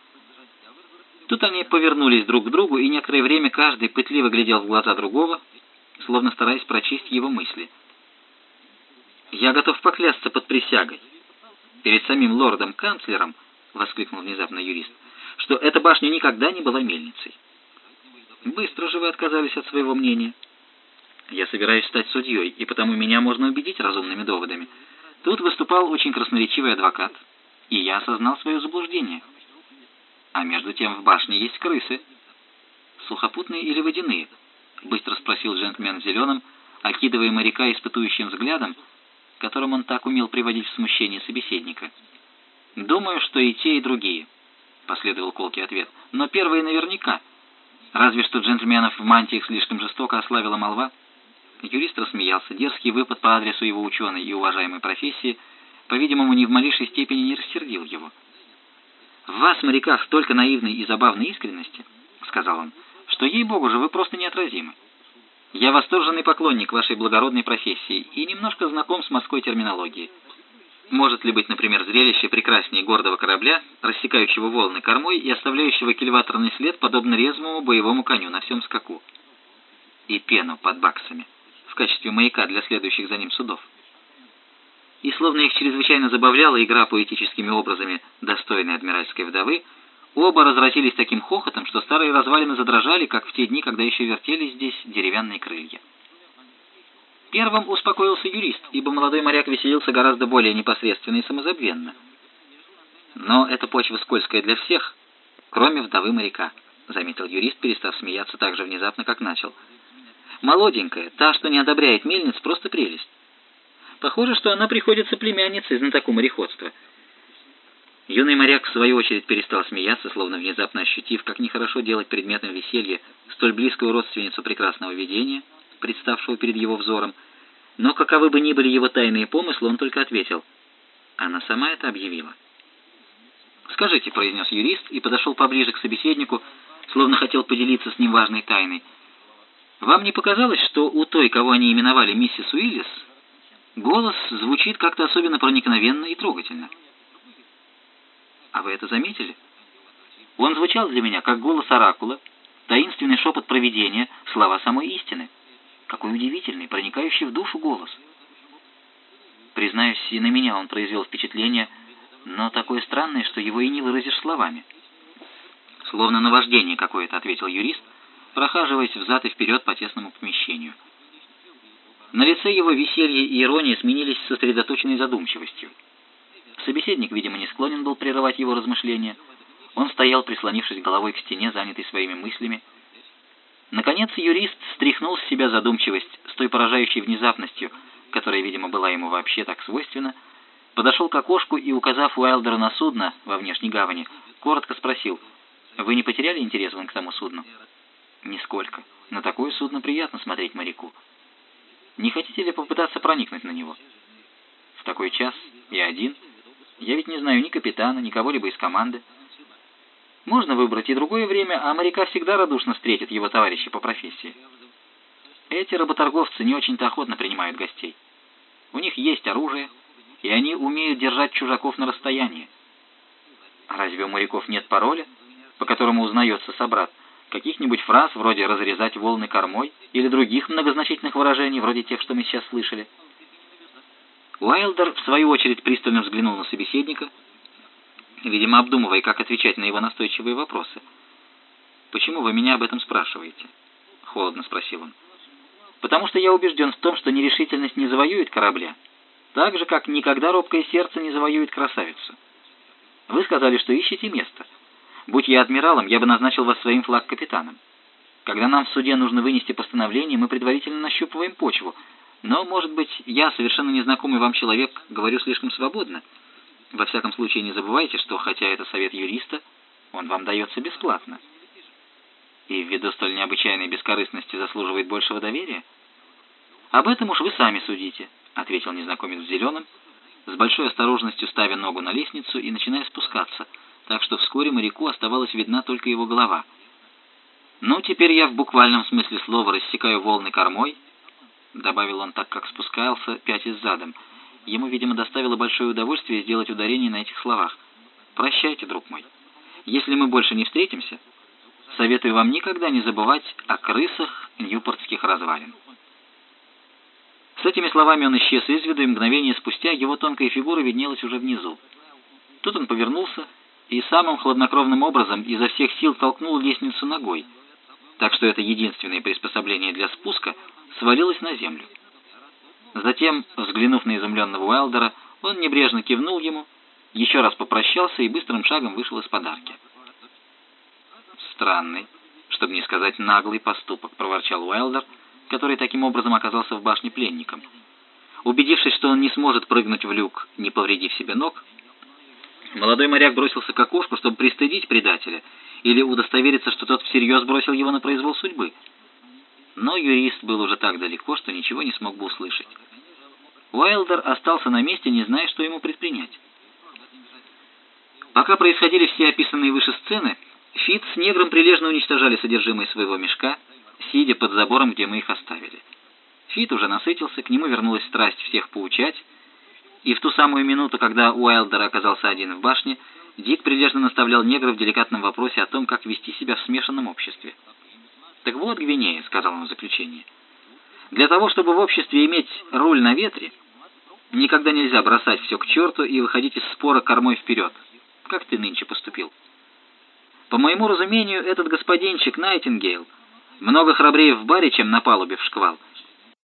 Тут они повернулись друг к другу, и некоторое время каждый пытливо глядел в глаза другого, словно стараясь прочесть его мысли. «Я готов поклясться под присягой перед самим лордом-канцлером», — воскликнул внезапно юрист, — «что эта башня никогда не была мельницей». Быстро же вы отказались от своего мнения. Я собираюсь стать судьей, и потому меня можно убедить разумными доводами. Тут выступал очень красноречивый адвокат, и я осознал свое заблуждение. А между тем в башне есть крысы. Сухопутные или водяные? Быстро спросил джентльмен в зеленом, окидывая моряка испытующим взглядом, которым он так умел приводить в смущение собеседника. «Думаю, что и те, и другие», — последовал колкий ответ. «Но первые наверняка». Разве что джентльменов в мантиях слишком жестоко ославила молва. Юрист рассмеялся. Дерзкий выпад по адресу его ученой и уважаемой профессии, по-видимому, ни в малейшей степени не рассердил его. «В вас, моряках, столько наивной и забавной искренности», — сказал он, — «что, ей-богу же, вы просто неотразимы. Я восторженный поклонник вашей благородной профессии и немножко знаком с морской терминологией. Может ли быть, например, зрелище прекраснее гордого корабля, рассекающего волны кормой и оставляющего кильваторный след, подобно резвому боевому коню на всем скаку? И пену под баксами, в качестве маяка для следующих за ним судов. И словно их чрезвычайно забавляла игра поэтическими образами достойной адмиральской вдовы, оба разразились таким хохотом, что старые развалины задрожали, как в те дни, когда еще вертелись здесь деревянные крылья. Первым успокоился юрист, ибо молодой моряк веселился гораздо более непосредственно и самозабвенно. «Но эта почва скользкая для всех, кроме вдовы моряка», — заметил юрист, перестав смеяться так же внезапно, как начал. «Молоденькая, та, что не одобряет мельниц, просто прелесть. Похоже, что она приходится племянницей знатоку мореходства». Юный моряк, в свою очередь, перестал смеяться, словно внезапно ощутив, как нехорошо делать предметом веселья столь близкую родственницу прекрасного видения, представшего перед его взором, но каковы бы ни были его тайные помыслы, он только ответил. Она сама это объявила. «Скажите», — произнес юрист и подошел поближе к собеседнику, словно хотел поделиться с ним важной тайной. «Вам не показалось, что у той, кого они именовали миссис Уиллис, голос звучит как-то особенно проникновенно и трогательно?» «А вы это заметили?» «Он звучал для меня как голос оракула, таинственный шепот провидения, слова самой истины». Какой удивительный, проникающий в душу голос. Признаюсь, и на меня он произвел впечатление, но такое странное, что его и не выразишь словами. «Словно наваждение какое-то», — ответил юрист, прохаживаясь взад и вперед по тесному помещению. На лице его веселье и ирония сменились сосредоточенной задумчивостью. Собеседник, видимо, не склонен был прерывать его размышления. Он стоял, прислонившись головой к стене, занятый своими мыслями. Наконец юрист стряхнул с себя задумчивость с той поражающей внезапностью, которая, видимо, была ему вообще так свойственна, подошел к окошку и, указав Уайлдеру на судно во внешней гавани, коротко спросил, «Вы не потеряли интерес вон к тому судну?» «Нисколько. На такое судно приятно смотреть моряку. Не хотите ли попытаться проникнуть на него?» «В такой час я один. Я ведь не знаю ни капитана, ни кого-либо из команды. Можно выбрать и другое время, а моряка всегда радушно встретят его товарищи по профессии. Эти работорговцы не очень-то охотно принимают гостей. У них есть оружие, и они умеют держать чужаков на расстоянии. А разве у моряков нет пароля, по которому узнается собрат? Каких-нибудь фраз вроде «разрезать волны кормой» или других многозначительных выражений, вроде тех, что мы сейчас слышали? Уайлдер, в свою очередь, пристально взглянул на собеседника, видимо, обдумывая, как отвечать на его настойчивые вопросы. «Почему вы меня об этом спрашиваете?» — холодно спросил он. «Потому что я убежден в том, что нерешительность не завоюет корабля, так же, как никогда робкое сердце не завоюет красавицу. Вы сказали, что ищете место. Будь я адмиралом, я бы назначил вас своим флаг-капитаном. Когда нам в суде нужно вынести постановление, мы предварительно нащупываем почву. Но, может быть, я, совершенно незнакомый вам человек, говорю слишком свободно. Во всяком случае, не забывайте, что, хотя это совет юриста, он вам дается бесплатно. И ввиду столь необычайной бескорыстности заслуживает большего доверия? Об этом уж вы сами судите, — ответил незнакомец в зеленом, с большой осторожностью ставя ногу на лестницу и начиная спускаться, так что вскоре моряку оставалась видна только его голова. «Ну, теперь я в буквальном смысле слова рассекаю волны кормой», — добавил он так, как спускался, пятясь задом, — Ему, видимо, доставило большое удовольствие сделать ударение на этих словах. «Прощайте, друг мой. Если мы больше не встретимся, советую вам никогда не забывать о крысах ньюпортских развалин». С этими словами он исчез из виду, и мгновение спустя его тонкая фигура виднелась уже внизу. Тут он повернулся и самым хладнокровным образом изо всех сил толкнул лестницу ногой, так что это единственное приспособление для спуска свалилось на землю. Затем, взглянув на изумленного Уайлдера, он небрежно кивнул ему, еще раз попрощался и быстрым шагом вышел из подарки. «Странный, чтобы не сказать наглый поступок», — проворчал Уайлдер, который таким образом оказался в башне пленником. Убедившись, что он не сможет прыгнуть в люк, не повредив себе ног, молодой моряк бросился к окошку, чтобы пристыдить предателя или удостовериться, что тот всерьез бросил его на произвол судьбы. Но юрист был уже так далеко, что ничего не смог бы услышать. Уайлдер остался на месте, не зная, что ему предпринять. Пока происходили все описанные выше сцены, Фит с негром прилежно уничтожали содержимое своего мешка, сидя под забором, где мы их оставили. Фит уже насытился, к нему вернулась страсть всех поучать, и в ту самую минуту, когда Уайлдер оказался один в башне, Дик прилежно наставлял негра в деликатном вопросе о том, как вести себя в смешанном обществе. «Так вот, Гвинея», — сказал он в заключении, — «для того, чтобы в обществе иметь руль на ветре, Никогда нельзя бросать все к черту и выходить из спора кормой вперед, как ты нынче поступил. По моему разумению, этот господинчик Найтингейл много храбрее в баре, чем на палубе в шквал,